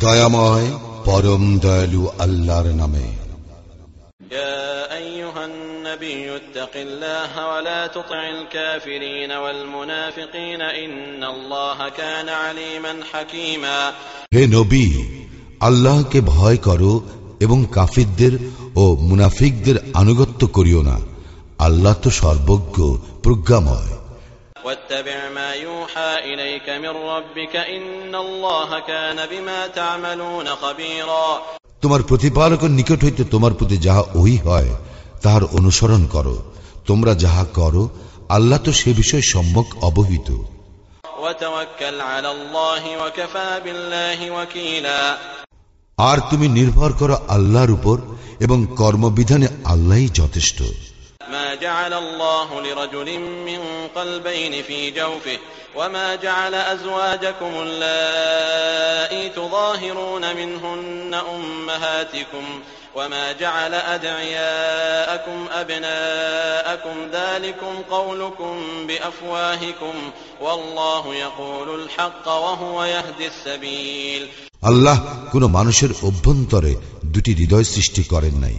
দয়াময় পরম দয়ালু আল্লাহর নামে يا أيها النبي اتق الله ولا تطع الكافرين والمنافقين إن الله كان عليما حكيما হে নবী আল্লাহকে ভয় করো এবং কাফিরদের ও মুনাফিকদের আনুগত্য করিও না আল্লাহ তো সর্বজ্ঞ প্রজ্ঞাময় واتبع ما يوحى إليك من ربك إن الله كان بما تعملون خبيرا তোমার প্রতিপালকের নিকট হইতে তোমার প্রতি যাহা ওই হয় তাহার অনুসরণ করো তোমরা যাহা করো আল্লাহ তো সে বিষয়ে সম্যক অবহিত وتوكل على الله وكفى بالله وكيلا আর তুমি নির্ভর করো আল্লাহর উপর এবং কর্মবিধানে আল্লাহই যথেষ্ট ما جعل الله لرجل من قلبين في جوفه وما جعل أزواجكم اللائي تظاهرون منهن أمهاتكم وما جعل أدعياءكم أبناءكم ذلكم قولكم بأفواهكم والله يقول الحق وهو يهدي السبيل আল্লাহ কোন মানুষের অভ্যন্তরে দুটি হৃদয় সৃষ্টি করেন নাই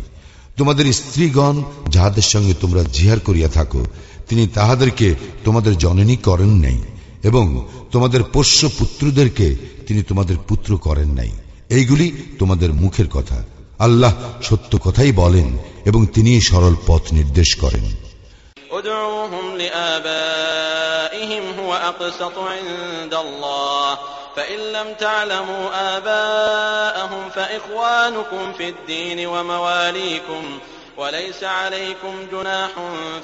তোমাদের স্ত্রীগণ যাহাদের সঙ্গে তোমরা জিহার করিয়া থাকো তিনি তাহাদেরকে তোমাদের জননী করেন নাই এবং তোমাদের পোষ্য পুত্রদেরকে তিনি তোমাদের পুত্র করেন নাই এইগুলি তোমাদের মুখের কথা আল্লাহ সত্য কথাই বলেন এবং তিনি সরল পথ নির্দেশ করেন ادعوهم لآبائهم هو أقسط عند الله فإن لم تعلموا آباءهم فإخوانكم في الدين ومواليكم وليس عليكم جناح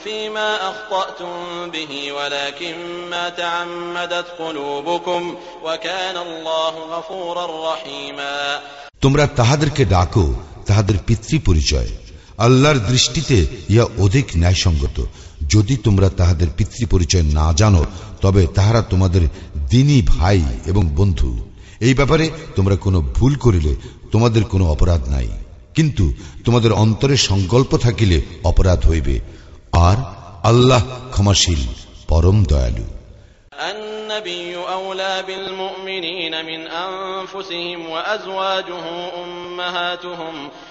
فيما أخطأتم به ولكن ما تعمدت قلوبكم وكان الله غفورا رحيما তোমরা তাহাদেরকে ডাকো তাহাদের পিতৃ পরিচয় আল্লাহর দৃষ্টিতে ইয়া অধিক ন্যায়সঙ্গত যদি তোমরা তাহাদের পিতৃ পরিচয় না জানো তবে তাহারা তোমাদের দিনই ভাই এবং বন্ধু এই ব্যাপারে তোমরা কোনো ভুল করিলে তোমাদের কোনো অপরাধ নাই কিন্তু তোমাদের অন্তরে সংকল্প থাকিলে অপরাধ হইবে আর আল্লাহ ক্ষমাশীল পরম দয়ালু النبي أولى بالمؤمنين من أنفسهم وأزواجه أمهاتهم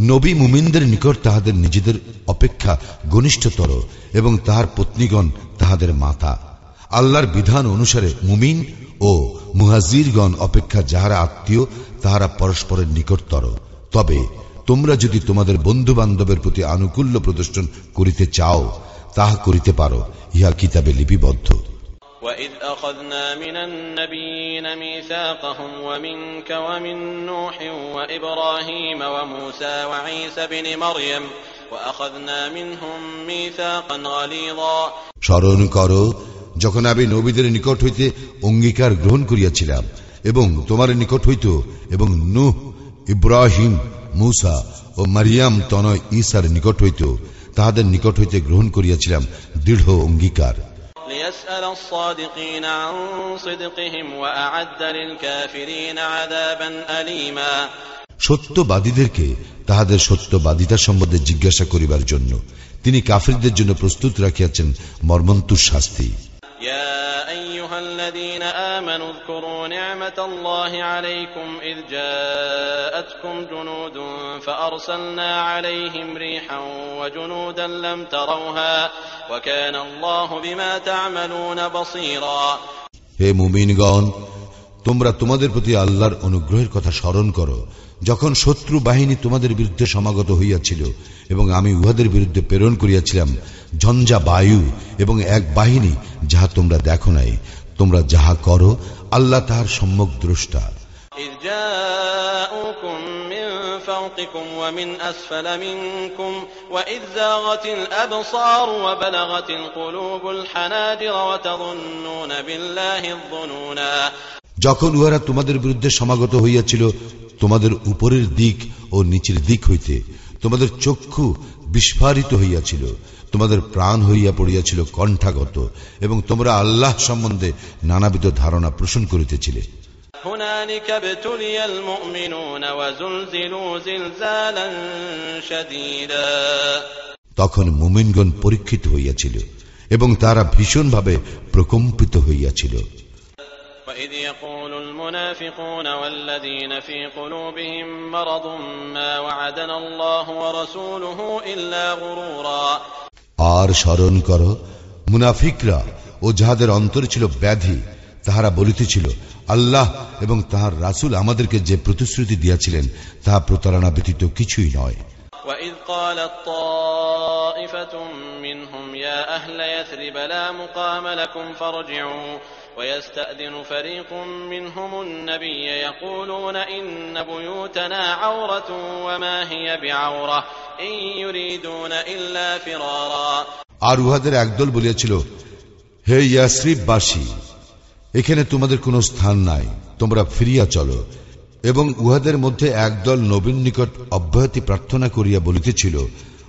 নবী মুমিনদের নিকট তাহাদের নিজেদের অপেক্ষা ঘনিষ্ঠতর এবং তাহার পত্নীগণ তাহাদের মাতা। আল্লাহর বিধান অনুসারে মুমিন ও মুহাজিরগণ অপেক্ষা যাহারা আত্মীয়, তাহারা পরস্পরের নিকটতর। তবে তোমরা যদি তোমাদের বন্ধু বান্ধবের প্রতি আনুকূল্য প্রদর্শন করিতে চাও, তাহা করিতে পারো, ইহা কিতাবে লিপিবদ্ধ। وإذ أخذنا من النبيين ميثاقهم ومنك ومن نوح وإبراهيم وموسى وعيسى بن مريم وأخذنا منهم ميثاقا غليظا স্মরণ করো যখন আমি নবীদের নিকট হইতে অঙ্গীকার গ্রহণ করিয়াছিলাম এবং তোমার নিকট হইত এবং নুহ ইব্রাহিম মুসা ও মারিয়াম তনয় ঈসার নিকট হইত তাহাদের নিকট হইতে গ্রহণ করিয়াছিলাম দৃঢ় অঙ্গীকার ليسأل الصادقين عن صدقهم وأعد للكافرين عذابا أليما সত্যবাদীদেরকে তাহাদের সত্যবাদিতা সম্বন্ধে জিজ্ঞাসা করিবার জন্য তিনি কাফিরদের জন্য প্রস্তুত রাখিয়াছেন মর্মন্তুর শাস্তি يا أيها الذين آمنوا اذكروا نعمة الله عليكم إذ جاءتكم جنود فأرسلنا عليهم ريحا وجنودا لم تروها وكان الله بما تعملون بصيرا হে মুমিনগণ তোমরা তোমাদের প্রতি আল্লাহর অনুগ্রহের কথা স্মরণ করো যখন শত্রু বাহিনী তোমাদের বিরুদ্ধে সমাগত হইয়াছিল এবং আমি উহাদের বিরুদ্ধে প্রেরণ করিয়াছিলাম ঝঞ্ঝা বায়ু এবং এক বাহিনী যাহা তোমরা দেখো নাই তোমরা যাহা করো আল্লাহ তাহার সম্যক দ্রষ্টা إذ جاءوكم من فوقكم ومن أسفل منكم وإذ زاغت الأبصار وبلغت القلوب الحناجر وتظنون بالله الظنونا যখন উহারা তোমাদের বিরুদ্ধে সমাগত হইয়াছিল তোমাদের উপরের দিক ও নিচের দিক হইতে তোমাদের চক্ষু বিস্ফারিত হইয়াছিল তোমাদের প্রাণ হইয়া পড়িয়াছিল কণ্ঠাগত এবং তোমরা আল্লাহ সম্বন্ধে নানাবিধ ধারণা পোষণ করিতেছিলে هنالك ابتلي المؤمنون وزلزلوا زلزالا شديدا তখন মুমিনগণ পরীক্ষিত হইয়াছিল এবং তারা ভীষণভাবে প্রকম্পিত হইয়াছিল وإذ يقول المنافقون والذين في قلوبهم مرض ما وعدنا الله ورسوله إلا غرورا আর স্মরণ কর মুনাফিকরা ও যাহাদের অন্তর ছিল ব্যাধি তাহারা বলিতেছিল আল্লাহ এবং তাহার রাসুল আমাদেরকে যে প্রতিশ্রুতি দিয়াছিলেন তাহা প্রতারণা ব্যতীত কিছুই নয় وإذ قالت طائفة منهم يا أهل يثرب لا مقام لكم فارجعوا ويستأذن فريق منهم النبي يقولون إن بيوتنا عورة وما هي بعورة إن يريدون إلا فرارا আর উহাদের একদল বলিয়াছিল হে ইয়াসরিববাসী এখানে তোমাদের কোনো স্থান নাই তোমরা ফিরিয়া চলো এবং উহাদের মধ্যে একদল নবীন নিকট অব্যাহতি প্রার্থনা করিয়া বলিতেছিল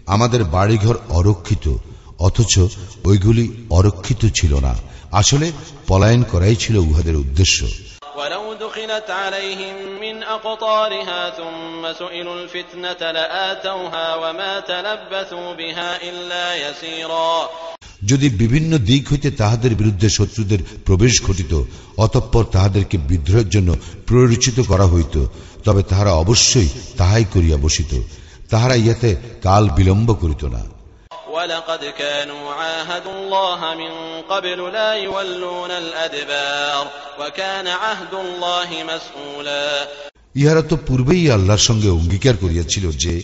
আমাদের বাড়িঘর অরক্ষিত অথচ ওইগুলি অরক্ষিত ছিল না আসলে পলায়ন করাই ছিল উহাদের উদ্দেশ্য। যদি বিভিন্ন দিক হইতে তাহাদের বিরুদ্ধে শত্রুদের প্রবেশ ঘটিত অতঃপর তাহাদেরকে বিদ্রোহের জন্য প্ররোচিত করা হইত তবে তাহারা অবশ্যই তাহাই করিয়া বসিত তাহারা ইয়াতে কাল বিলম্ব করিত না। ولقد كانوا عاهدوا الله من قبل لا يولون الأدبار وكان عهد الله مسؤولا ইহারা তো পূর্বেই আল্লাহর সঙ্গে অঙ্গীকার করিয়াছিল যে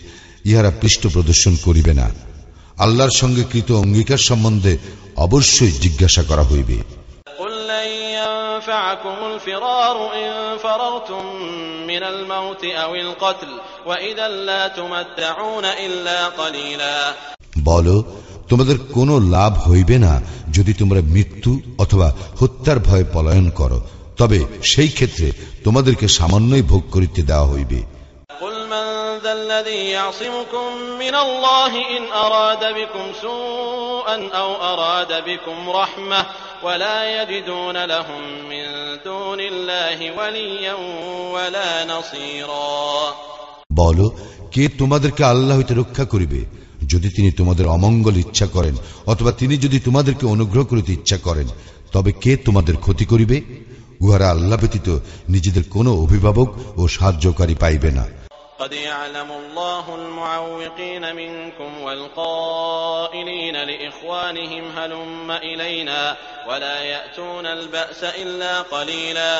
ইহারা পৃষ্ঠ প্রদর্শন করিবে না আল্লাহর সঙ্গে কৃত অঙ্গীকার সম্বন্ধে অবশ্যই জিজ্ঞাসা করা হইবে قل لن ينفعكم الفرار إن فررتم من الموت أو القتل وإذا لا تمتعون إلا قليلا বল তোমাদের কোনো লাভ হইবে না যদি তোমরা মৃত্যু অথবা হত্যার ভয়ে পলায়ন করো। তবে সেই ক্ষেত্রে তোমাদেরকে সামান্যই ভোগ করিতে দেওয়া হইবে। বল কে তোমাদেরকে আল্লাহ হইতে রক্ষা করিবে? যদি তিনি তোমাদের অমঙ্গল ইচ্ছা করেন অথবা তিনি যদি তোমাদেরকে অনুগ্রহ করিতে ইচ্ছা করেন তবে কে তোমাদের ক্ষতি করিবে উহারা আল্লাহ ব্যতীত নিজেদের কোনো অভিভাবক ও সাহায্যকারী পাইবে না قد يعلم الله المعوقين منكم والقائلين لإخوانهم هلم إلينا ولا يأتون البأس إلا قليلا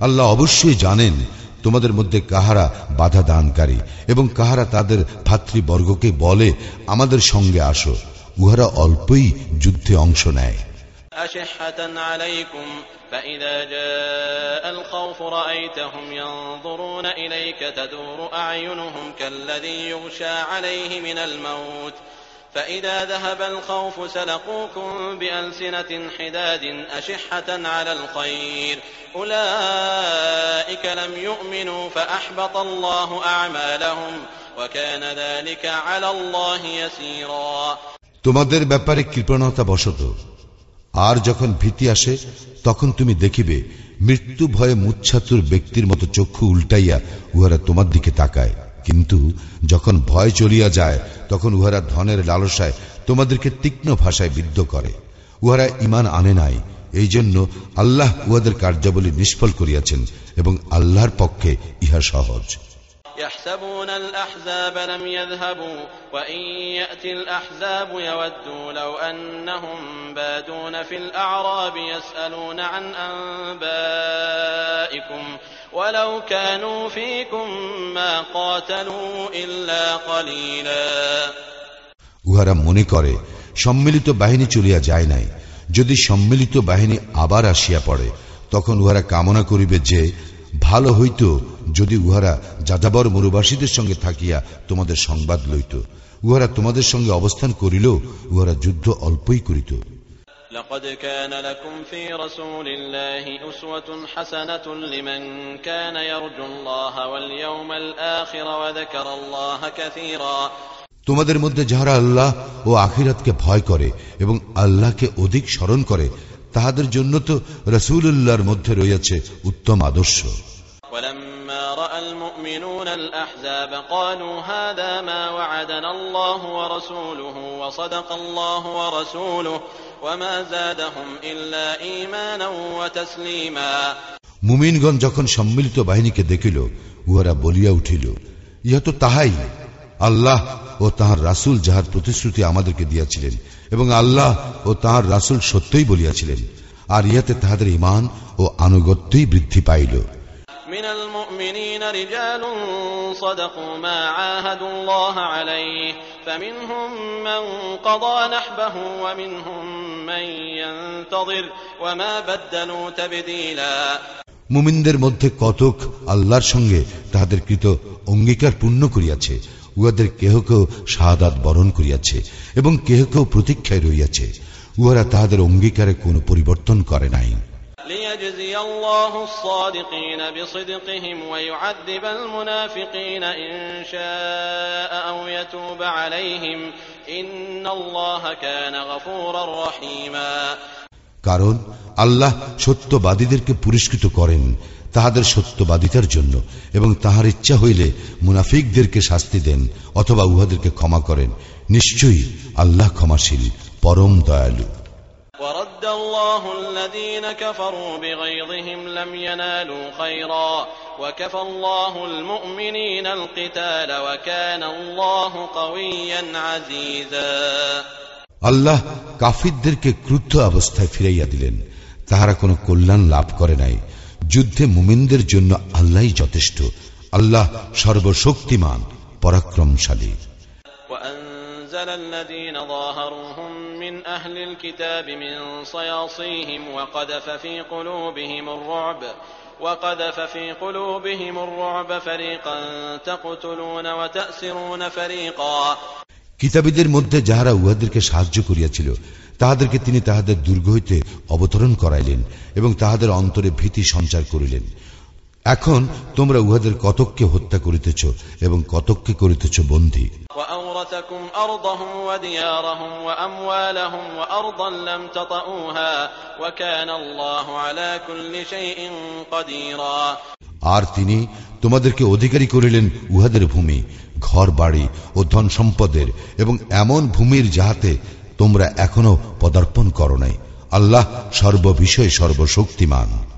আল্লাহ অবশ্যই জানেন তোমাদের মধ্যে কাহারা বাধা দানকারী এবং কাহারা তাদের ভাতৃবর্গকে বলে আমাদের সঙ্গে আসো উহারা অল্পই যুদ্ধে অংশ নেয় أشحة عليكم فإذا جاء الخوف رأيتهم ينظرون إليك تدور أعينهم كالذي يغشى عليه من الموت فإذا ذهب الخوف سلقوكم بألسنة حداد أشحة على الخير أولئك لم يؤمنوا فأحبط الله أعمالهم وكان ذلك على الله يسيرا তোমাদের ব্যাপারে কৃপণতা বশত আর যখন ভীতি আসে তখন তুমি দেখিবে মৃত্যু ভয়ে মুচ্ছাতুর ব্যক্তির মতো চক্ষু উল্টাইয়া উহারা তোমার দিকে তাকায় কিন্তু যখন ভয় চলিয়া যায় তখন উহারা ধনের লালসায় তোমাদেরকে তীক্ষ্ণ ভাষায় বিদ্ধ করে উহারা ইমান আনে নাই এই জন্য আল্লাহ উহাদের কার্যাবলী নিষ্ফল করিয়াছেন এবং আল্লাহর পক্ষে ইহা সহজ يحسبون الأحزاب لم يذهبوا وإن يأتي الأحزاب يودوا لو أنهم بادون في الأعراب يسألون عن أنبائكم ولو كانوا فيكم ما قاتلوا إلا قليلا উহারা মনে করে সম্মিলিত বাহিনী চলিয়া যায় নাই যদি সম্মিলিত বাহিনী আবার আসিয়া পড়ে তখন উহারা কামনা করিবে যে ভালো হইত যদি উহারা যাযাবর মরুবাসীদের সঙ্গে থাকিয়া তোমাদের সংবাদ লইত উহারা তোমাদের সঙ্গে অবস্থান করিল উহারা যুদ্ধ অল্পই করিত لقد كان لكم في رسول الله أسوة حسنة لمن كان يرجو الله واليوم الآخر وذكر الله كثيرا তোমাদের মধ্যে যাহারা আল্লাহ ও আখিরাতকে ভয় করে এবং আল্লাহকে অধিক স্মরণ করে তাহাদের জন্য তো রসুল্লাহর মধ্যে রয়েছে উত্তম আদর্শ ولما رأى المؤمنون الأحزاب قالوا هذا ما وعدنا الله ورسوله وصدق الله ورسوله وما زادهم إلا إيمانا وتسليما মুমিনগণ যখন সম্মিলিত বাহিনীকে দেখিল উহারা বলিয়া উঠিল ইহা তো তাহাই আল্লাহ ও তাহার রাসুল যাহার প্রতিশ্রুতি আমাদেরকে দিয়াছিলেন এবং আল্লাহ ও তাহার রাসুল সত্যই বলিয়াছিলেন আর ইহাতে তাহাদের ইমান ও আনুগত্যই বৃদ্ধি পাইল من المؤمنين رجال صدقوا ما عاهدوا الله عليه فمنهم من قضى نحبه ومنهم من ينتظر وما بدلوا تبديلا মুমিনদের মধ্যে কতক আল্লাহর সঙ্গে তাহাদের কৃত অঙ্গীকার পূর্ণ করিয়াছে উহাদের কেহ কেউ শাহাদাত বরণ করিয়াছে এবং কেহ কেউ প্রতীক্ষায় রইয়াছে উহারা তাহাদের অঙ্গীকারে কোনো পরিবর্তন করে নাই ليجزي الله الصادقين بصدقهم ويعذب المنافقين إن شاء أو يتوب عليهم إن الله كان غفورا رحيما কারণ আল্লাহ সত্যবাদীদেরকে পুরস্কৃত করেন তাহাদের সত্যবাদিতার জন্য এবং তাহার ইচ্ছা হইলে মুনাফিকদেরকে শাস্তি দেন অথবা উহাদেরকে ক্ষমা করেন নিশ্চয়ই আল্লাহ ক্ষমাশীল পরম দয়ালু ورد الله الذين كفروا بغيظهم لم ينالوا خيرا وكفى الله المؤمنين القتال وكان الله قويا عزيزا আল্লাহ কাফিরদেরকে ক্রুদ্ধ অবস্থায় ফিরাইয়া দিলেন তাহারা কোনো কল্যাণ লাভ করে নাই যুদ্ধে মুমিনদের জন্য আল্লাহই যথেষ্ট আল্লাহ সর্বশক্তিমান পরাক্রমশালী وأنزل الذين ظاهروهم من أهل الكتاب من صياصيهم وقذف في قلوبهم الرعب وقذف في قلوبهم الرعب فريقا تقتلون وتأسرون فريقا কিতাবীদের মধ্যে যাহারা উহাদেরকে সাহায্য করিয়াছিল তাহাদেরকে তিনি তাহাদের দুর্গ হইতে অবতরণ করাইলেন এবং তাহাদের অন্তরে ভীতি সঞ্চার করিলেন এখন তোমরা উহাদের কতককে হত্যা করিতেছ এবং কতককে করিতেছ বন্ধি আর তিনি তোমাদেরকে অধিকারী করিলেন উহাদের ভূমি ঘর বাড়ি ও ধন সম্পদের এবং এমন ভূমির যাহাতে তোমরা এখনও পদার্পণ করো নাই। আল্লাহ সর্ববিষয়ে সর্বশক্তিমান।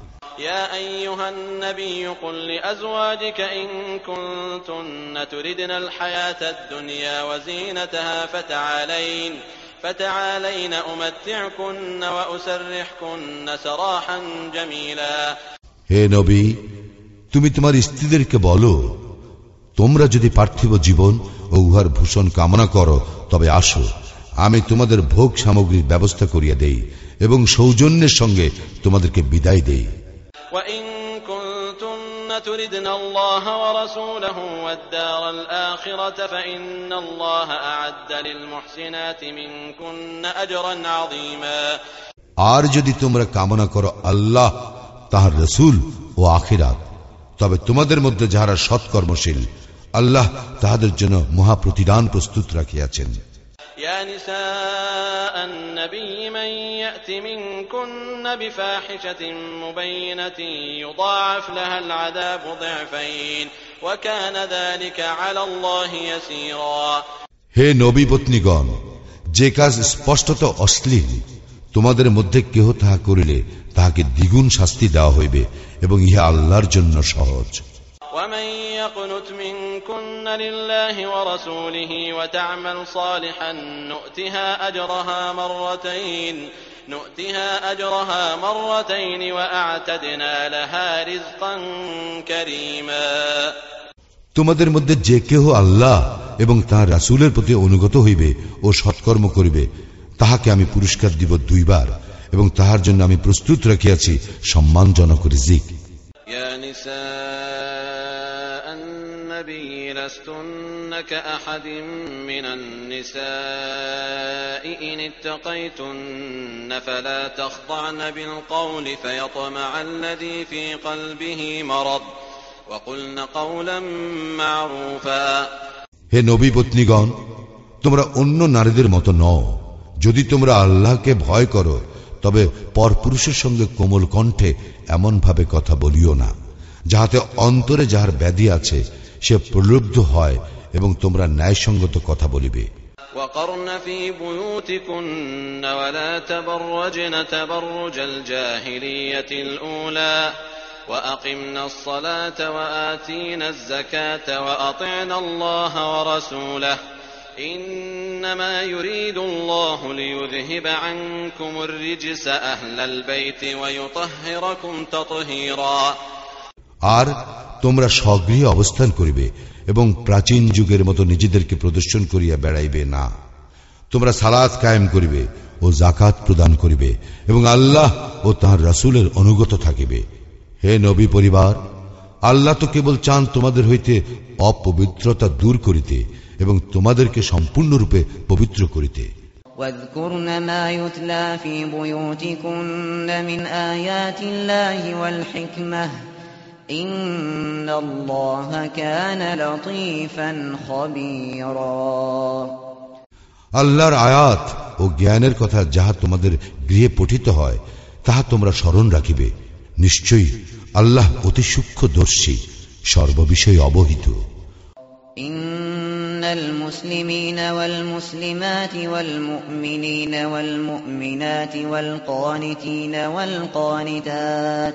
أيها النبي قل لأزواجك إن كنتن تردن الحياة الدنيا وزينتها فتعالين فتعالين أمتعكن وأسرحكن سراحا جميلا হে নবী তুমি তোমার স্ত্রীদেরকে বলো তোমরা যদি পার্থিব জীবন ও উহার ভূষণ কামনা করো তবে আসো আমি তোমাদের ভোগ সামগ্রীর ব্যবস্থা করিয়া দেই এবং সৌজন্যের সঙ্গে তোমাদেরকে বিদায় দেই وإن كنتن تردن الله ورسوله والدار الآخرة فإن الله أعد للمحسنات منكن أجرا عظيما. আর যদি তোমরা কামনা করো আল্লাহ, তাহার রসুল ও আখিরাত, তবে তোমাদের মধ্যে যাহারা সৎকর্মশীল, আল্লাহ তাহাদের জন্য মহাপ্রতিদান প্রস্তুত রাখিয়াছেন। يا نساء النبي من يأت منكن بفاحشة مبينة يضاعف لها العذاب ضعفين وكان ذلك على الله يسيرا হে নবী পত্নীগণ যে কাজ স্পষ্টত অশ্লীল তোমাদের মধ্যে কেহ তাহা করিলে তাহাকে দ্বিগুণ শাস্তি দেওয়া হইবে এবং ইহা আল্লাহর জন্য সহজ ومن يقنت منكن لله ورسوله وتعمل صالحا نؤتها أجرها مرتين نؤتها أجرها مرتين وأعتدنا لها رزقا كريما তোমাদের মধ্যে যে কেহ আল্লাহ এবং তাহার রাসূলের প্রতি অনুগত হইবে ও সৎকর্ম করিবে তাহাকে আমি পুরস্কার দিব দুইবার এবং তাহার জন্য আমি প্রস্তুত রাখিয়াছি সম্মানজনক রিজিক يا نساء النبي لستن كأحد من النساء إن اتقيتن فلا تخضعن بالقول فيطمع الذي في قلبه مرض وقلن قولا معروفا হে নবী পত্নীগণ তোমরা অন্য নারীদের মতো নও যদি তোমরা আল্লাহকে ভয় করো তবে পরপুরুষের সঙ্গে কোমল কণ্ঠে এমনভাবে কথা বলিও না যাহাতে অন্তরে যাহার ব্যাধি আছে সে প্রলুব্ধ হয় এবং তোমরা ন্যায়সঙ্গত কথা বলিবে وقرن في بيوتكن ولا تبرجن تبرج الجاهلية الأولى وأقمنا الصلاة وآتينا الزكاة وأطعنا الله ورسوله إنما يريد الله ليذهب عنكم الرجس أهل البيت ويطهركم تطهيرا আর তোমরা স্বগৃহে অবস্থান করিবে এবং প্রাচীন যুগের মতো নিজেদেরকে প্রদর্শন করিয়া বেড়াইবে না তোমরা সালাত কায়েম করিবে ও জাকাত প্রদান করিবে এবং আল্লাহ ও তাহার রাসূলের অনুগত থাকিবে হে নবী পরিবার আল্লাহ তো কেবল চান তোমাদের হইতে অপবিত্রতা দূর করিতে এবং তোমাদেরকে সম্পূর্ণরূপে পবিত্র করিতে واذكرن ما يتلى في بيوتكن من آيات الله والحكمة إن الله كان لطيفا خبيرا আল্লাহর আয়াত ও জ্ঞানের কথা যাহা তোমাদের গৃহে পঠিত হয় তাহা তোমরা স্মরণ রাখিবে নিশ্চয়ই আল্লাহ অতি সূক্ষ্মদর্শী সর্ববিষয়ে অবহিত إن المسلمين والمسلمات والمؤمنين والمؤمنات والقانتين والقانتات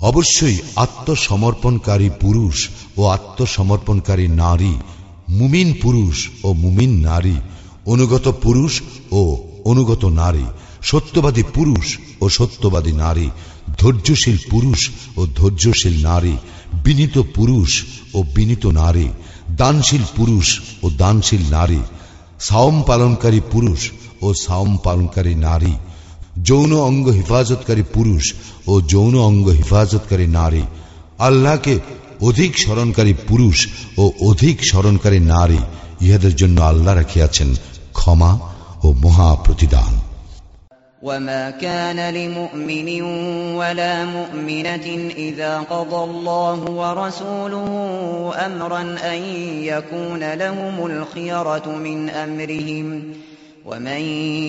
অবশ্যই আত্মসমর্পণকারী পুরুষ ও আত্মসমর্পণকারী নারী, মুমিন পুরুষ ও মুমিন নারী, অনুগত পুরুষ ও অনুগত নারী, সত্যবাদী পুরুষ ও সত্যবাদী নারী, ধৈর্যশীল পুরুষ ও ধৈর্যশীল নারী, বিনীত পুরুষ ও বিনীত নারী, দানশীল পুরুষ ও দানশীল নারী, সাওম পালনকারী পুরুষ ও সাওম পালনকারী নারী যৌন অঙ্গ হেফাজতকারী পুরুষ ও যৌন অঙ্গ হেফাজতকারী নারী আল্লাহকে অধিক স্মরণকারী পুরুষ ও অধিক স্মরণকারী নারী ইহাদের জন্য আল্লাহ রাখিয়াছেন ক্ষমা ও মহা প্রতিদান وما كان لمؤمن ولا مؤمنة إذا قضى الله ورسوله أمرا أن يكون لهم الخيرة من أمرهم ومن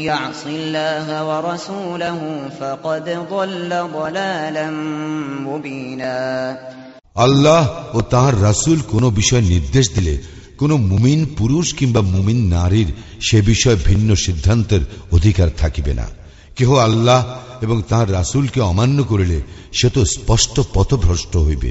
يعص الله ورسوله فقد ضل ضلالا مبينا আল্লাহ ও তাহার রাসূল কোনো বিষয় নির্দেশ দিলে কোন মুমিন পুরুষ কিংবা মুমিন নারীর সে বিষয়ে ভিন্ন সিদ্ধান্তের অধিকার থাকিবে না কেহ আল্লাহ এবং তাহার রাসূলকে অমান্য করিলে সে তো স্পষ্ট পথভ্রষ্ট হইবে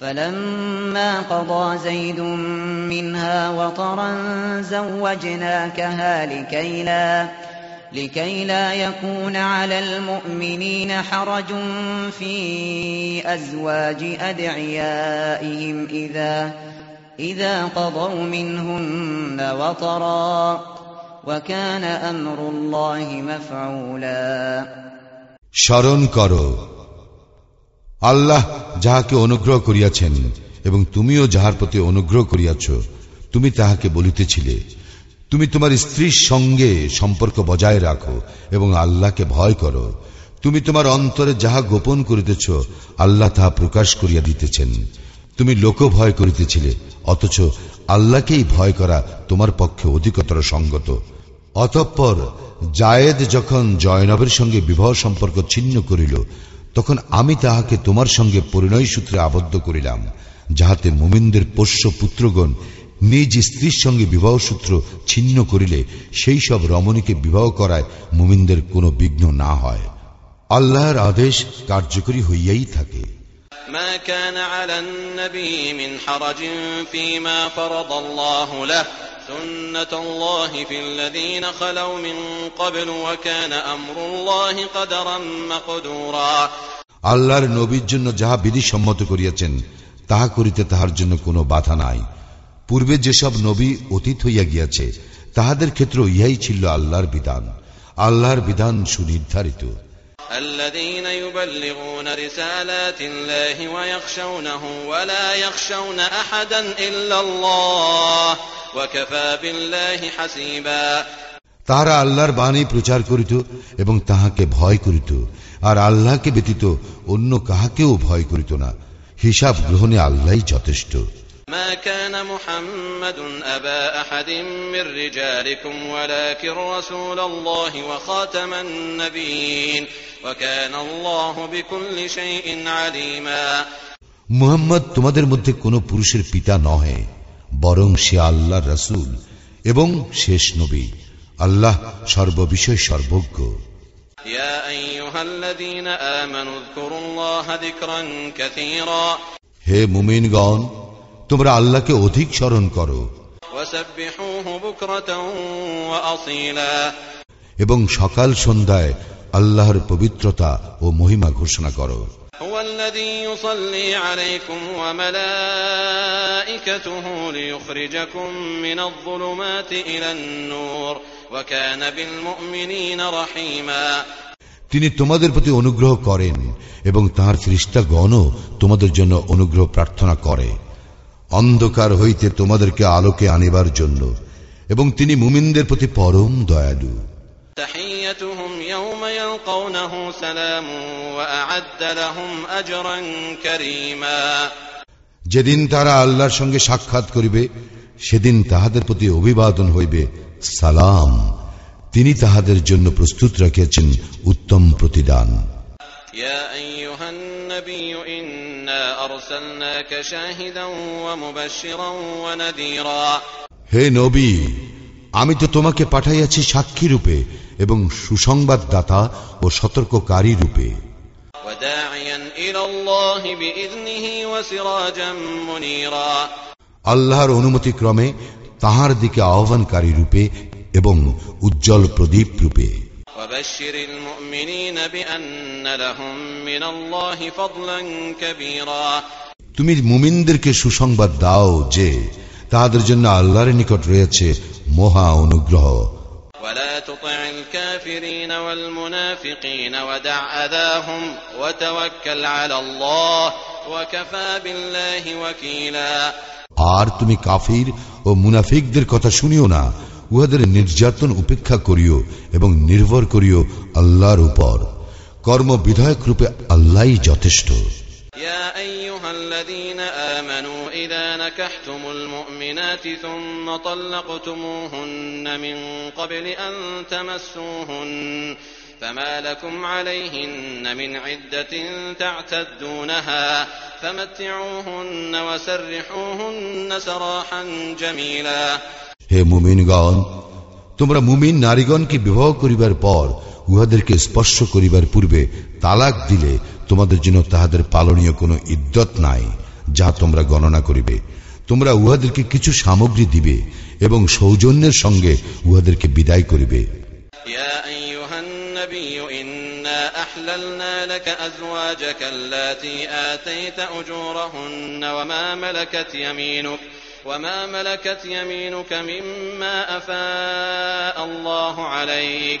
فلما قضى زيد منها وطرا زوجناكها لكي لا لكي لا يكون على المؤمنين حرج في أزواج أدعيائهم إذا إذا قضوا منهن وطرا وكان أمر الله مفعولا স্মরণ করো আল্লাহ যাহাকে অনুগ্রহ করিয়াছেন এবং তুমিও যাহার প্রতি অনুগ্রহ করিয়াছ, তুমি তাহাকে বলিতেছিলে, তুমি তোমার স্ত্রীর সঙ্গে সম্পর্ক বজায় রাখো এবং আল্লাহকে ভয় করো। তুমি তোমার অন্তরে যাহা গোপন করিতেছ, আল্লাহ তাহা প্রকাশ করিয়া দিতেছেন। তুমি লোক ভয় করিতেছিলে, অথচ আল্লাহকেই ভয় করা তোমার পক্ষে অধিকতর সঙ্গত। অতঃপর জায়েদ যখন জয়নবের সঙ্গে বিবাহ সম্পর্ক ছিন্ন করিল তখন আমি তাহাকে তোমার সঙ্গে পরিণয় সূত্রে আবদ্ধ করিলাম যাহাতে মুমিনদের পোষ্য পুত্রগণ নিজ স্ত্রীর সঙ্গে বিবাহ সূত্র ছিন্ন করিলে সেই সব রমণীকে বিবাহ করায় মুমিনদের কোনো বিঘ্ন না হয় আল্লাহর আদেশ কার্যকরী হইয়াই থাকে ما كان على النبي من حرج فيما فرض الله له سنة الله في الذين خلوا من قبل وكان أمر الله قدرا مقدورا আল্লাহর নবীর জন্য যাহা বিধি সম্মত করিয়াছেন তাহা করিতে তাহার জন্য কোনো বাধা নাই পূর্বে যেসব নবী অতীত হইয়া গিয়াছে তাহাদের ক্ষেত্র ইহাই ছিল আল্লাহর বিধান আল্লাহর বিধান সুনির্ধারিত الذين يبلغون رسالات الله ويخشونه ولا يخشون أحدا إلا الله وكفى بالله حسيبا তাহারা আল্লাহর বাণী প্রচার করিত এবং তাহাকে ভয় করিত আর আল্লাহকে ব্যতীত অন্য কাহাকেও ভয় করিত না হিসাব গ্রহণে আল্লাহই যথেষ্ট ما كان محمد أبا أحد من رجالكم ولكن رسول الله وخاتم النبيين وكان الله بكل شيء عليما মুহাম্মদ তোমাদের মধ্যে কোনো পুরুষের পিতা নহে বরং সে আল্লাহ রসুল এবং শেষ নবী। আল্লাহ সর্ববিষয় সর্বজ্ঞ। হে মুমিনগণ তোমরা আল্লাহকে অধিক স্মরণ করো। এবং সকাল সন্ধ্যায় আল্লাহর পবিত্রতা ও মহিমা ঘোষণা করো। هو الذي يصلي عليكم وملائكته ليخرجكم من الظلمات إلى النور وكان بالمؤمنين رحيما তিনি তোমাদের প্রতি অনুগ্রহ করেন এবং তাহার ফিরিস্তাগণও তোমাদের জন্য অনুগ্রহ প্রার্থনা করে অন্ধকার হইতে তোমাদেরকে আলোকে আনিবার জন্য এবং তিনি মুমিনদের প্রতি পরম দয়ালু تحيتهم يوم يلقونه سلام وأعد لهم أجرا كريما যেদিন তারা আল্লাহর সঙ্গে সাক্ষাৎ করিবে সেদিন তাহাদের প্রতি অভিবাদন হইবে সালাম তিনি তাহাদের জন্য প্রস্তুত রাখিয়াছেন উত্তম প্রতিদান يا أيها النبي إنا أرسلناك شاهدا ومبشرا ونذيرا হে নবী আমি তো তোমাকে পাঠাইয়াছি সাক্ষী রূপে এবং সুসংবাদদাতা ও সতর্ককারী রূপে। আল্লাহর অনুমতি ক্রমে তাহার দিকে আহ্বানকারী রূপে এবং উজ্জ্বল প্রদীপ রূপে। তুমি মুমিনদেরকে সুসংবাদ দাও যে তাহাদের জন্য আল্লাহর নিকট রয়েছে মহা অনুগ্রহ। ولا تطع الكافرين والمنافقين ودع أذاهم وتوكل على الله وكفى بالله وكيلا আর তুমি কাফির ও মুনাফিকদের কথা শুনিও না উহাদের নির্যাতন উপেক্ষা করিও এবং নির্ভর করিও আল্লাহর উপর কর্ম বিধায়ক রূপে আল্লাহই যথেষ্ট يا أيها الذين آمنوا إذا نكحتم المؤمنات ثم طلقتموهن من قبل أن تمسوهن فما لكم عليهن من عدة تعتدونها فمتعوهن وسرحوهن سراحا جميلا হে মুমিনগণ তোমরা মুমিন নারীগণকে বিবাহ করিবার পর উহাদেরকে স্পর্শ করিবার পূর্বে তালাক দিলে তোমাদের জন্য তাহাদের পালনীয় কোনো ইদ্যত নাই যা তোমরা গণনা করিবে তোমরা উহাদেরকে কিছু সামগ্রী দিবে এবং সৌজন্যের সঙ্গে উহাদেরকে বিদায় করিবে يا أيها النبي إنا أحللنا لك أزواجك اللاتي آتيت أجورهن وما ملكت يمينك وما ملكت يمينك مما أفاء الله عليك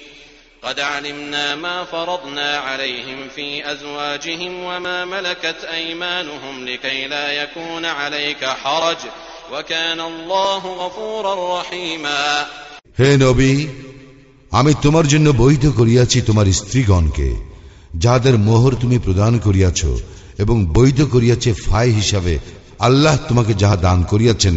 قد علمنا ما فرضنا عليهم في أزواجهم وما ملكت أيمانهم لكي لا يكون عليك حرج وكان الله غفورا رحيما হে নবী আমি তোমার জন্য বৈধ করিয়াছি তোমার স্ত্রীগণকে যাহাদের মোহর তুমি প্রদান করিয়াছ এবং বৈধ করিয়াছে ফাই হিসাবে আল্লাহ তোমাকে যাহা দান করিয়াছেন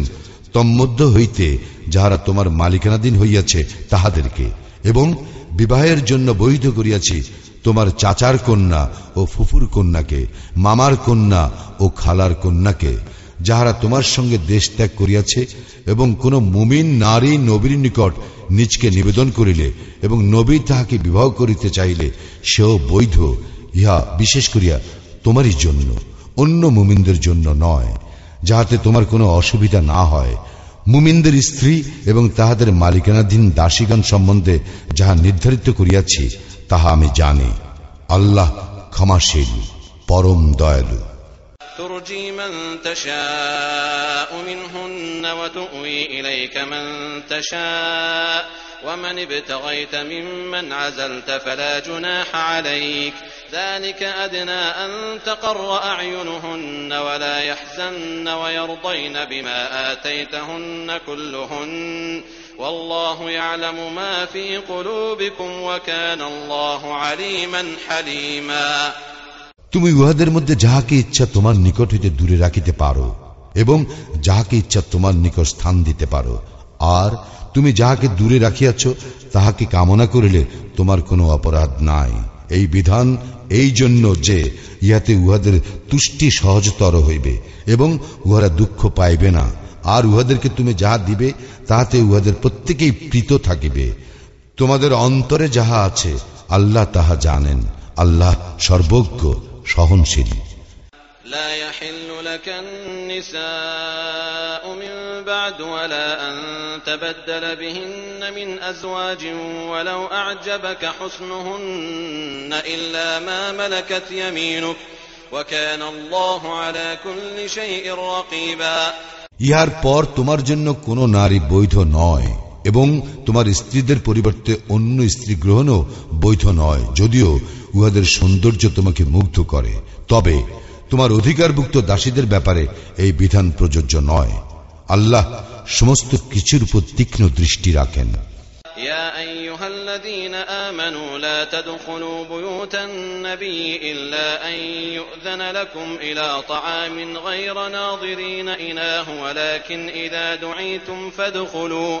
তন্মধ্য হইতে যাহারা তোমার মালিকানাধীন হইয়াছে তাহাদেরকে এবং বিবাহের জন্য বৈধ করিয়াছি, তোমার চাচার কন্যা ও ফুফুর কন্যাকে, মামার কন্যা ও খালার কন্যাকে, যাহারা তোমার সঙ্গে দেশ ত্যাগ করিয়াছে এবং কোন মুমিন, নারী, নবীর নিকট নিজকে নিবেদন করিলে এবং নবী তাহাকে বিবাহ করিতে চাইলে সেও বৈধ। ইহা বিশেষ করিয়া তোমারই জন্য, অন্য মুমিনদের জন্য নয়, যাহাতে তোমার কোনো অসুবিধা না হয়। মুমিনদের স্ত্রী এবং তাহাদের মালিকানাধীন দাসীগণ সম্বন্ধে যাহা নির্ধারিত করিয়াছি তাহা আমি জানি আল্লাহ ক্ষমাশীল পরম দয়ালু ترجي من تشاء منهن وتؤوي إليك من تشاء ومن ابتغيت ممن عزلت فلا جناح عليك ذلك أدنى أن تقر أعينهن ولا يحزن ويرضين بما آتيتهن كلهن والله يعلم ما في قلوبكم وكان الله عليما حليما তুমি উহাদের মধ্যে যাহাকে ইচ্ছা তোমার নিকট হইতে দূরে রাখিতে পারো এবং যাহাকে ইচ্ছা তোমার নিকট স্থান দিতে পারো আর তুমি যাহাকে দূরে রাখিয়াছ, তাহাকে কামনা করিলে তোমার কোনো অপরাধ নাই। এই বিধান এই জন্য যে ইহাতে উহাদের তুষ্টি সহজতর হইবে এবং উহারা দুঃখ পাইবে না। আর উহাদেরকে তুমি যাহা দিবে, তাহাতে উহাদের প্রত্যেকেই প্রীত থাকিবে। তোমাদের অন্তরে যাহা আছে, আল্লাহ তাহা জানেন। আল্লাহ সর্বজ্ঞ, সহনশীল। لا يحل لك النساء من بعد ولا أن تبدل بهن من أزواج ولو أعجبك حسنهن إلا ما ملكت يمينك وكان الله على كل شيء رقيبا ইহার পর তোমার জন্য কোনো নারী বৈধ নয় এবং তোমার স্ত্রীদের পরিবর্তে অন্য স্ত্রী গ্রহণও বৈধ নয় যদিও উহাদের সৌন্দর্য তোমাকে মুগ্ধ করে তবে তোমার অধিকারভুক্ত দাসীদের ব্যাপারে এই বিধান প্রযোজ্য নয় আল্লাহ সমস্ত কিছুর উপর তীক্ষ্ণ দৃষ্টি রাখেন يا أيها الذين آمنوا لا تدخلوا بيوت النبي إلا أن يؤذن لكم إلى طعام غير ناظرين إناه ولكن إذا دعيتم فادخلوا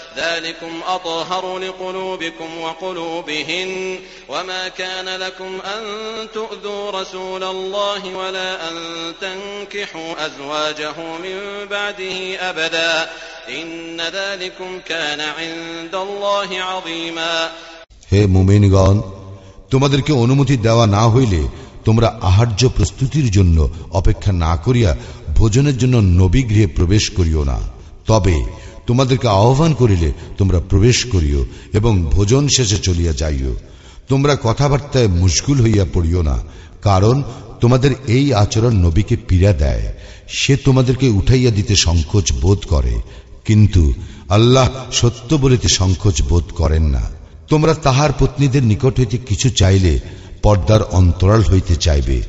ذلكم أطهر لقلوبكم وقلوبهن وما كان لكم أن تؤذوا رسول الله ولا أن تنكحوا أزواجه من بعده أبدا إن ذلكم كان عند الله عظيما হে মুমিনগণ তোমাদেরকে অনুমতি দেওয়া না হইলে তোমরা আহার্য প্রস্তুতির জন্য অপেক্ষা না করিয়া ভোজনের জন্য নবী গৃহে প্রবেশ করিও না তবে তোমাদেরকে আহ্বান করিলে তোমরা প্রবেশ করিও এবং ভোজন শেষে চলিয়া যাইও। তোমরা কথাবার্তায় মুশগুল হইয়া পড়িও না, কারণ তোমাদের এই আচরণ নবীকে পীড়া দেয়। সে তোমাদেরকে উঠাইয়া দিতে সংকোচ বোধ করে, কিন্তু আল্লাহ সত্য বলিতে সংকোচ বোধ করেন না। তোমরা তাহার পত্নীদের নিকট হইতে কিছু চাইলে পর্দার অন্তরাল হইতে চাইবে।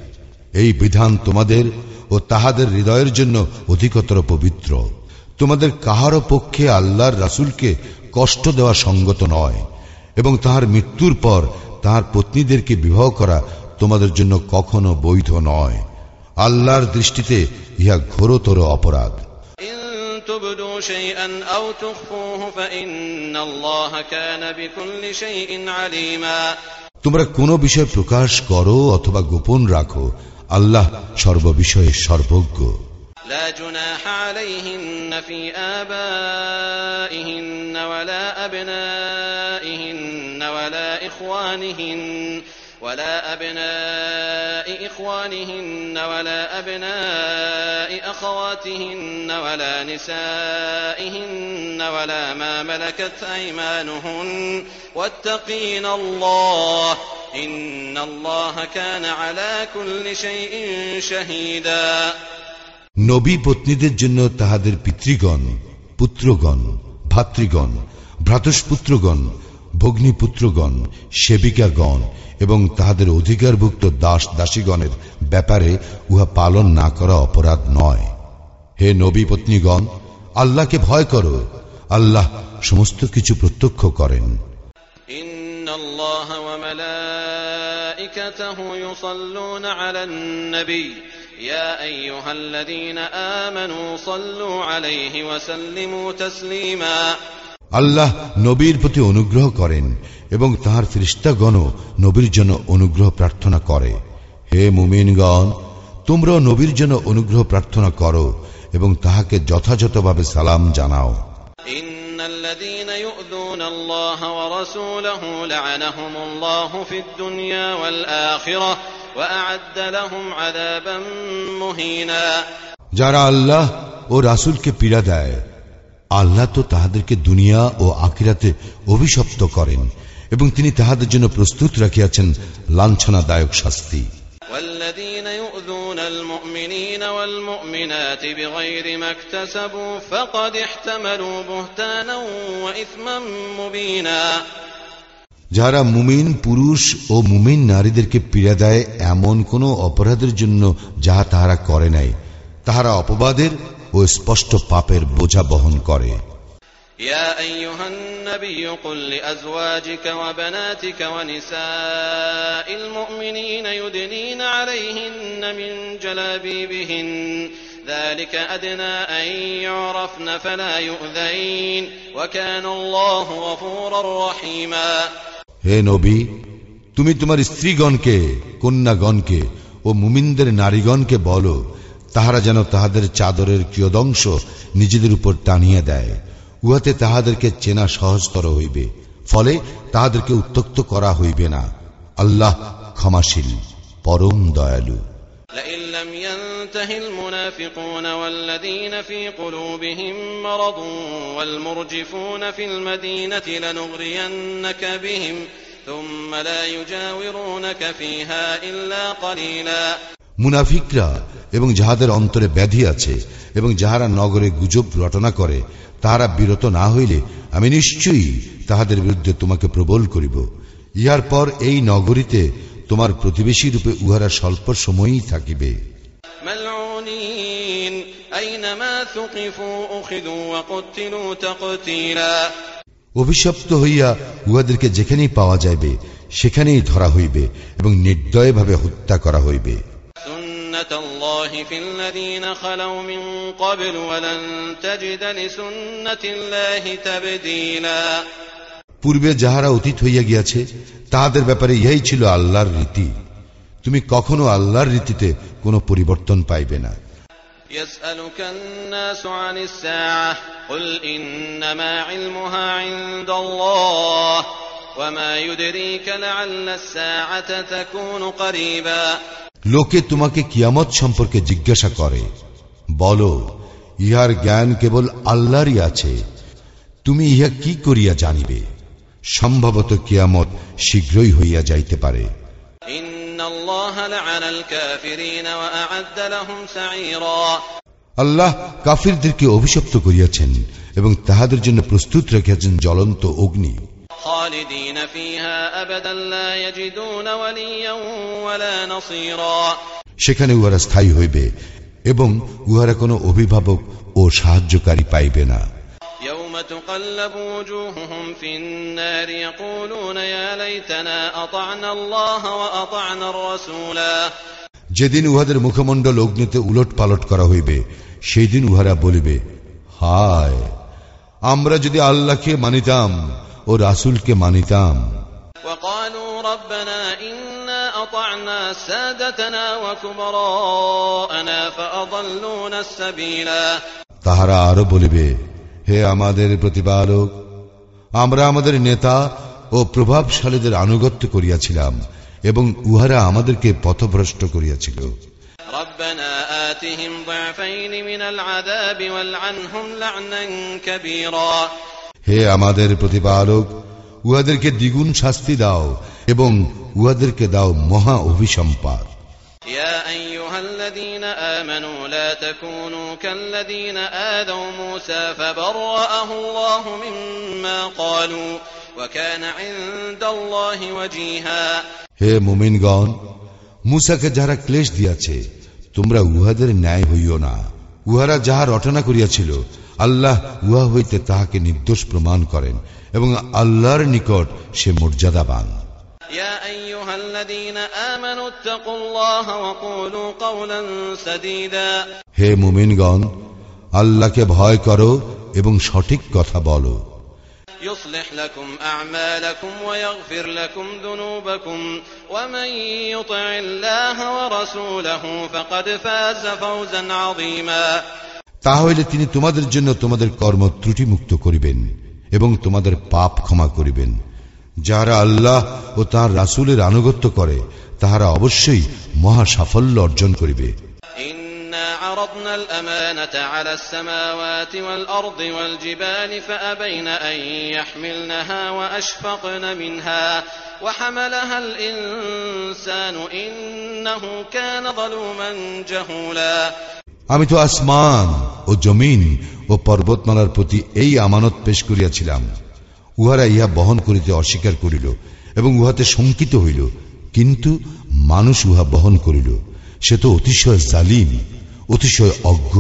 এই বিধান তোমাদের ও তাহাদের হৃদয়ের জন্য অধিকতর পবিত্র। তোমাদের কাহার পক্ষে আল্লাহর রাসুলকে কষ্ট দেওয়া সঙ্গত নয় এবং তাহার মৃত্যুর পর তাহার পত্নীদেরকে বিবাহ করা তোমাদের জন্য কখনো বৈধ নয়। আল্লাহর দৃষ্টিতে ইহা ঘোরতর অপরাধ। তোমরা কোনো বিষয় প্রকাশ করো অথবা গোপন রাখো আল্লাহ সর্ববিষয়ে সর্বজ্ঞ। لا جناح عليهن في آبائهن ولا أبنائهن ولا إخوانهن ولا أبناء إخوانهن ولا أبناء أخواتهن ولا نسائهن ولا ما ملكت أيمانهن. واتقين الله إن الله كان على كل شيء شهيدا. নবী পত্নীদের জন্য তাহাদের পিতৃগণ, পুত্রগণ, ভাতৃগণ ভ্রাতস্পুত্রগণ ভগ্নীপুত্রগণ, সেবিকাগণ এবং তাহাদের অধিকারভুক্ত দাস দাসীগণের ব্যাপারে উহা পালন না করা অপরাধ নয়। হে নবী পত্নীগণ, আল্লাহকে ভয় করো। আল্লাহ সমস্ত কিছু প্রত্যক্ষ করেন। ইন্নাল্লাহা ওয়া মালাইকাতাহু ইউসাল্লুনা আলান নবী। يا أيها الذين آمنوا صلوا عليه وسلموا تسليما আল্লাহ নবীর প্রতি অনুগ্রহ করেন এবং তাহার ফিরিস্তাগণও নবীর জন্য অনুগ্রহ প্রার্থনা করে হে মুমিনগণ তোমরাও নবীর জন্য অনুগ্রহ প্রার্থনা করো এবং তাহাকে যথাযথভাবে সালাম জানাও إن الذين يؤذون الله ورسوله لعنهم الله في الدنيا والآخرة وأعد لهم عذابا مهينا যারা আল্লাহ ও রাসূলকে পীড়া দেয় আল্লাহ তো তাহাদেরকে দুনিয়া ও আখিরাতে অভিশপ্ত করেন এবং তিনি তাহাদের জন্য প্রস্তুত রাখিয়াছেন লাঞ্ছনাদায়ক শাস্তি والذين يؤذون المؤمنين والمؤمنات بغير ما اكتسبوا فقد احتملوا بهتانا وإثما مبينا যারা মুমিন পুরুষ ও মুমিন নারীদেরকে পীড়া দেয় এমন কোন অপরাধের জন্য যাহা তাহারা করে নাই তাহারা অপবাদের ও স্পষ্ট পাপের বোঝা বহন করে يا أيها النبي قل لأزواجك وبناتك ونساء المؤمنين يدنين عليهن من جلابيبهن ذلك أدنى أن يعرفن فلا يؤذين وكان الله غفورا رحيما হে নবী, তুমি তোমার স্ত্রীগণকে, কন্যাগণকে ও মুমিনদের নারীগণকে বলো, তাহারা যেন তাহাদের চাদরের কিয়দংশ নিজেদের উপর টানিয়া দেয়। উহাতে তাহাদেরকে চেনা সহজতর হইবে, ফলে তাহাদেরকে উত্তক্ত করা হইবে না। আল্লাহ ক্ষমাশীল, পরম দয়ালু। لئن لم ينته المنافقون والذين في قلوبهم مرض والمرجفون في المدينة لنغرينك بهم ثم لا يجاورونك فيها إلا قليلا মুনাফিকরা এবং যাহাদের অন্তরে ব্যাধি আছে এবং যাহারা নগরে গুজব রটনা করে তাহারা বিরত না হইলে আমি নিশ্চয়ই তাহাদের বিরুদ্ধে তোমাকে প্রবল করিব ইহার পর এই নগরীতে তোমার প্রতিবেশী রূপে উহারা স্বল্প সময়ই থাকিবে। অভিশপ্ত হইয়া উহাদেরকে যেখানেই পাওয়া যাইবে সেখানেই ধরা হইবে এবং নির্দয়ভাবে হত্যা করা হইবে। সুন্নতুল্লাহি পূর্বে যাহারা অতীত হইয়া গিয়াছে তাহাদের ব্যাপারে ইহাই ছিল আল্লাহর রীতি তুমি কখনো আল্লাহর রীতিতে কোনো পরিবর্তন পাইবে না يسألك الناس عن الساعة قل إنما علمها عند الله وما يدريك لعل الساعة تكون قريبا লোকে তোমাকে কিয়ামত সম্পর্কে জিজ্ঞাসা করে বলো ইহার জ্ঞান কেবল আল্লাহরই আছে তুমি ইহা কি করিয়া জানিবে সম্ভবত কিয়ামত শীঘ্রই হইয়া যাইতে পারে। আল্লাহ কাফিরদেরকে অভিশপ্ত করিয়াছেন এবং তাহাদের জন্য প্রস্তুত রেখেছেন জ্বলন্ত অগ্নি। সেখানে উহারা স্থায়ী হইবে এবং উহারা কোনো অভিভাবক ও সাহায্যকারী পাইবে না। يوم تقلب وجوههم في النار يقولون يا ليتنا أطعنا الله وأطعنا الرسولا যেদিন উহাদের মুখমণ্ডল অগ্নিতে উলট পালট করা হইবে সেই দিন উহারা বলিবে হায় আমরা যদি আল্লাহকে মানিতাম ও রাসুলকে মানিতাম وقالوا ربنا إنا أطعنا سادتنا وكبراءنا فأضلونا السبيلا তাহারা আরো বলিবে হে আমাদের প্রতিপালক আমরা আমাদের নেতা ও প্রভাবশালীদের আনুগত্য করিয়াছিলাম এবং উহারা আমাদেরকে পথভ্রষ্ট করিয়াছিল। হে আমাদের প্রতিপালক উহাদেরকে দ্বিগুণ শাস্তি দাও এবং উহাদেরকে দাও মহা অভিসম্পাদ يا أيها الذين آمنوا لا تكونوا كالذين آذوا موسى فبرأه الله مما قالوا وكان عند الله وجيها হে মুমিনগণ মুসাকে যারা ক্লেশ দিয়াছে তোমরা উহাদের ন্যায় হইও না উহারা যাহা রটনা করিয়াছিল আল্লাহ উহা হইতে তাহাকে নির্দোষ প্রমাণ করেন এবং আল্লাহর নিকট সে মর্যাদাবান يا أيها الذين آمنوا اتقوا الله وقولوا قولا سديدا হে মুমিনগণ আল্লাহকে ভয় করো এবং সঠিক কথা বলো يصلح لكم أعمالكم ويغفر لكم ذنوبكم ومن يطع الله ورسوله فقد فاز فوزا عظيما তাহলে তিনি তোমাদের জন্য তোমাদের কর্ম ত্রুটিমুক্ত করিবেন এবং তোমাদের পাপ ক্ষমা করিবেন যারা আল্লাহ ও তার রাসুলের আনুগত্য করে তাহারা অবশ্যই মহা সাফল্য অর্জন করিবে। আমি তো আসমান ও জমিন ও পর্বতমালার প্রতি এই আমানত পেশ করিয়াছিলাম। উহারা ইহা বহন করিতে অস্বীকার করিল এবং উহাতে শঙ্কিত হইল কিন্তু মানুষ উহা বহন করিল সে তো অতিশয় জালিম অতিশয় অজ্ঞ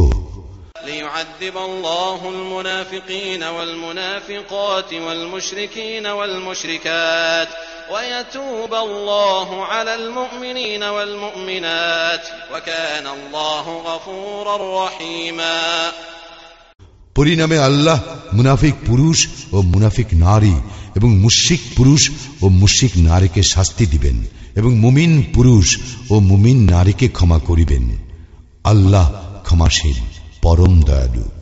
ليعذب الله المنافقين والمنافقات والمشركين والمشركات ويتوب الله على المؤمنين والمؤمنات وكان الله غفورا رحيما পরিণামে আল্লাহ মুনাফিক পুরুষ ও মুনাফিক নারী এবং মুশিক পুরুষ ও মুশিক নারীকে শাস্তি দিবেন এবং মুমিন পুরুষ ও মুমিন নারীকে ক্ষমা করিবেন। আল্লাহ ক্ষমাশীল, পরম দয়ালু।